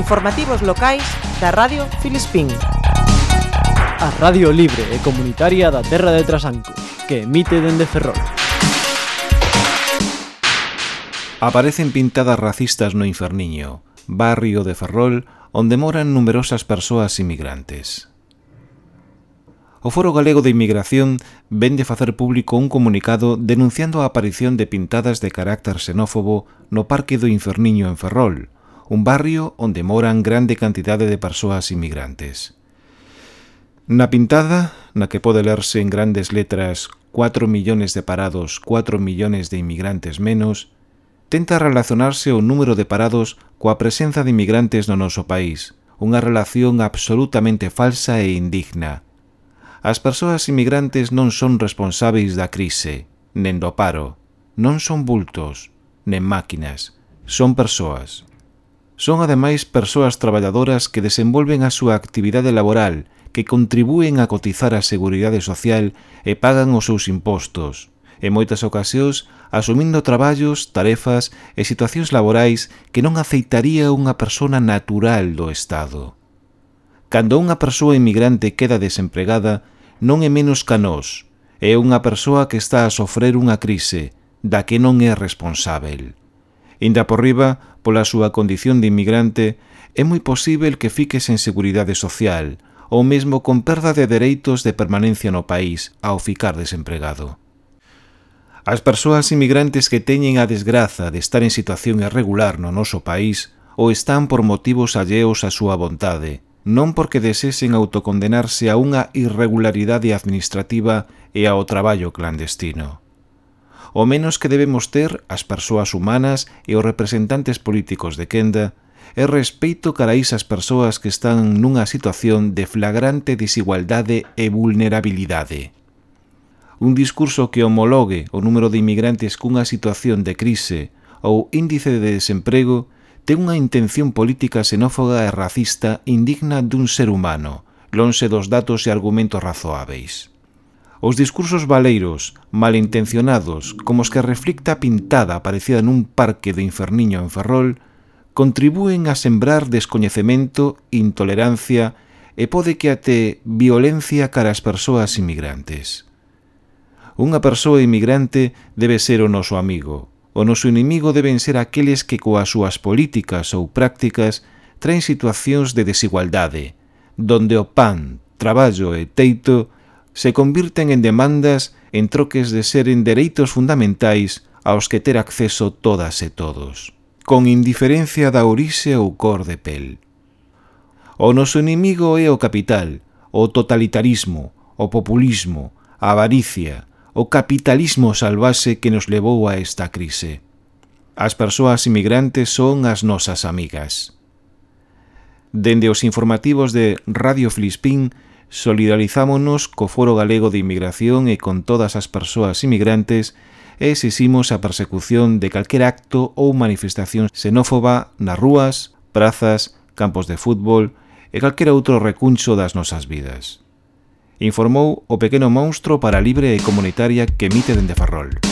Informativos locais da Radio Filispín. A Radio Libre e Comunitaria da Terra de Trasanco, que emite dende Ferrol. Aparecen pintadas racistas no Inferniño, barrio de Ferrol, onde moran numerosas persoas inmigrantes. O Foro Galego de Inmigración vende facer público un comunicado denunciando a aparición de pintadas de carácter xenófobo no Parque do Inferniño en Ferrol, un barrio onde moran grande cantidade de persoas inmigrantes. Na pintada, na que pode lerse en grandes letras 4 millóns de parados, 4 millóns de inmigrantes menos, tenta relacionarse o número de parados coa presenza de inmigrantes no noso país, unha relación absolutamente falsa e indigna. As persoas inmigrantes non son responsáveis da crise, nen do paro, non son bultos, nen máquinas, son persoas. Son ademais persoas traballadoras que desenvolven a súa actividade laboral, que contribúen a cotizar a Seguridade Social e pagan os seus impostos. En moitas ocasións, asumindo traballos, tarefas e situacións laborais que non aceitaría unha persona natural do Estado. Cando unha persoa inmigrante queda desempregada, non é menos ca nós. É unha persoa que está a sofrer unha crise, da que non é responsável. Inda por riba, Pola súa condición de inmigrante, é moi posible que fique sen seguridade social ou mesmo con perda de dereitos de permanencia no país ao ficar desempregado. As persoas inmigrantes que teñen a desgraza de estar en situación irregular no noso país ou están por motivos alleos á súa vontade, non porque desesen autocondenarse a unha irregularidade administrativa e ao traballo clandestino o menos que debemos ter as persoas humanas e os representantes políticos de quenda é respeito cara a persoas que están nunha situación de flagrante desigualdade e vulnerabilidade un discurso que homologue o número de inmigrantes cunha situación de crise ou índice de desemprego ten unha intención política xenófoga e racista indigna dun ser humano, lonxe dos datos e argumentos razoáveis. Os discursos valeiros, malintencionados, como os que reflicta a pintada aparecida nun parque de Inferniño en Ferrol, contribúen a sembrar descoñecemento, intolerancia e pode que até violencia cara as persoas inmigrantes. Unha persoa inmigrante debe ser o noso amigo. O noso inimigo deben ser aqueles que coas súas políticas ou prácticas traen situacións de desigualdade, donde o pan, traballo e teito se convirten en demandas en troques de ser en dereitos fundamentais aos que ter acceso todas e todos, con indiferencia da orixe ou cor de pel. O noso inimigo é o capital, o totalitarismo, o populismo, a avaricia, o capitalismo salvase que nos levou a esta crise. As persoas inmigrantes son as nosas amigas. Dende os informativos de Radio Filispín, solidarizámonos co Foro Galego de Inmigración e con todas as persoas inmigrantes e exiximos a persecución de calquer acto ou manifestación xenófoba nas rúas, prazas, campos de fútbol e calquer outro recuncho das nosas vidas. Informou o pequeno monstro para libre e comunitaria que emite dende Ferrol.